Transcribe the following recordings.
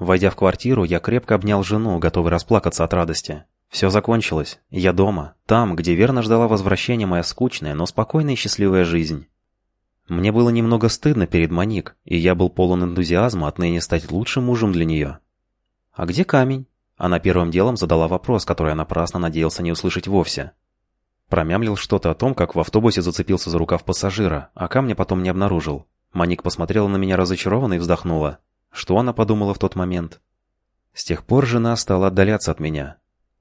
Войдя в квартиру, я крепко обнял жену, готовый расплакаться от радости. Все закончилось. Я дома, там, где верно ждала возвращения моя скучная, но спокойная и счастливая жизнь. Мне было немного стыдно перед Моник, и я был полон энтузиазма отныне стать лучшим мужем для нее. «А где камень?» Она первым делом задала вопрос, который я напрасно надеялся не услышать вовсе. Промямлил что-то о том, как в автобусе зацепился за рукав пассажира, а камня потом не обнаружил. Моник посмотрела на меня разочарованно и вздохнула. Что она подумала в тот момент? С тех пор жена стала отдаляться от меня.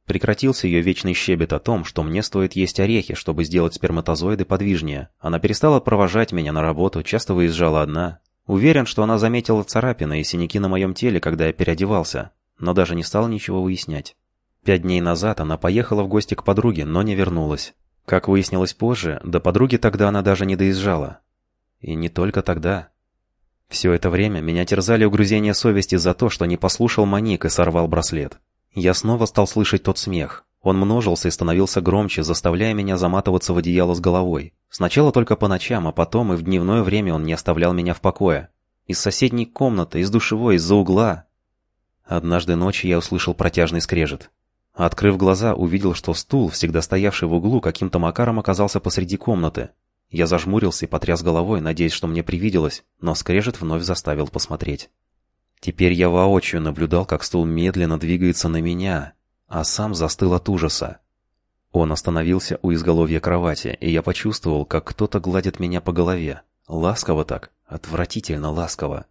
Прекратился ее вечный щебет о том, что мне стоит есть орехи, чтобы сделать сперматозоиды подвижнее. Она перестала провожать меня на работу, часто выезжала одна. Уверен, что она заметила царапины и синяки на моем теле, когда я переодевался, но даже не стала ничего выяснять. Пять дней назад она поехала в гости к подруге, но не вернулась. Как выяснилось позже, до подруги тогда она даже не доезжала. И не только тогда. Все это время меня терзали угрызения совести за то, что не послушал Моник и сорвал браслет. Я снова стал слышать тот смех. Он множился и становился громче, заставляя меня заматываться в одеяло с головой. Сначала только по ночам, а потом и в дневное время он не оставлял меня в покое. Из соседней комнаты, из душевой, из-за угла. Однажды ночью я услышал протяжный скрежет. Открыв глаза, увидел, что стул, всегда стоявший в углу, каким-то макаром оказался посреди комнаты. Я зажмурился и потряс головой, надеясь, что мне привиделось, но скрежет вновь заставил посмотреть. Теперь я воочию наблюдал, как стул медленно двигается на меня, а сам застыл от ужаса. Он остановился у изголовья кровати, и я почувствовал, как кто-то гладит меня по голове. Ласково так, отвратительно ласково.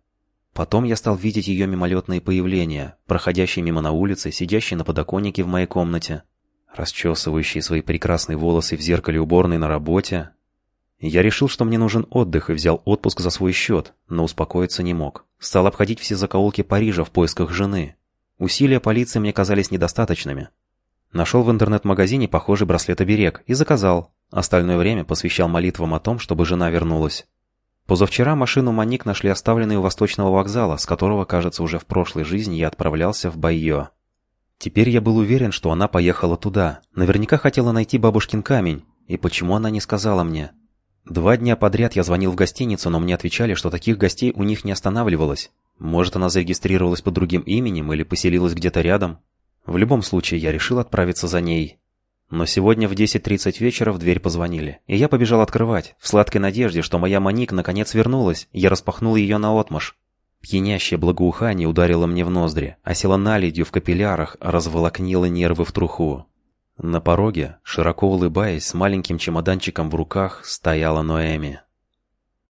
Потом я стал видеть ее мимолетные появления, проходящие мимо на улице, сидящие на подоконнике в моей комнате, расчесывающие свои прекрасные волосы в зеркале уборной на работе. Я решил, что мне нужен отдых и взял отпуск за свой счет, но успокоиться не мог. Стал обходить все закоулки Парижа в поисках жены. Усилия полиции мне казались недостаточными. Нашел в интернет-магазине похожий браслет-оберег и заказал. Остальное время посвящал молитвам о том, чтобы жена вернулась. Позавчера машину Маник нашли оставленной у Восточного вокзала, с которого, кажется, уже в прошлой жизни я отправлялся в Байо. Теперь я был уверен, что она поехала туда. Наверняка хотела найти бабушкин камень. И почему она не сказала мне? Два дня подряд я звонил в гостиницу, но мне отвечали, что таких гостей у них не останавливалось. Может, она зарегистрировалась под другим именем или поселилась где-то рядом? В любом случае, я решил отправиться за ней. Но сегодня в 10.30 вечера в дверь позвонили, и я побежал открывать, в сладкой надежде, что моя Моник наконец вернулась, я распахнул ее наотмашь. Пьянящее благоухание ударило мне в ноздри, осело наледью в капиллярах, разволокнило нервы в труху. На пороге, широко улыбаясь, с маленьким чемоданчиком в руках, стояла Ноэми.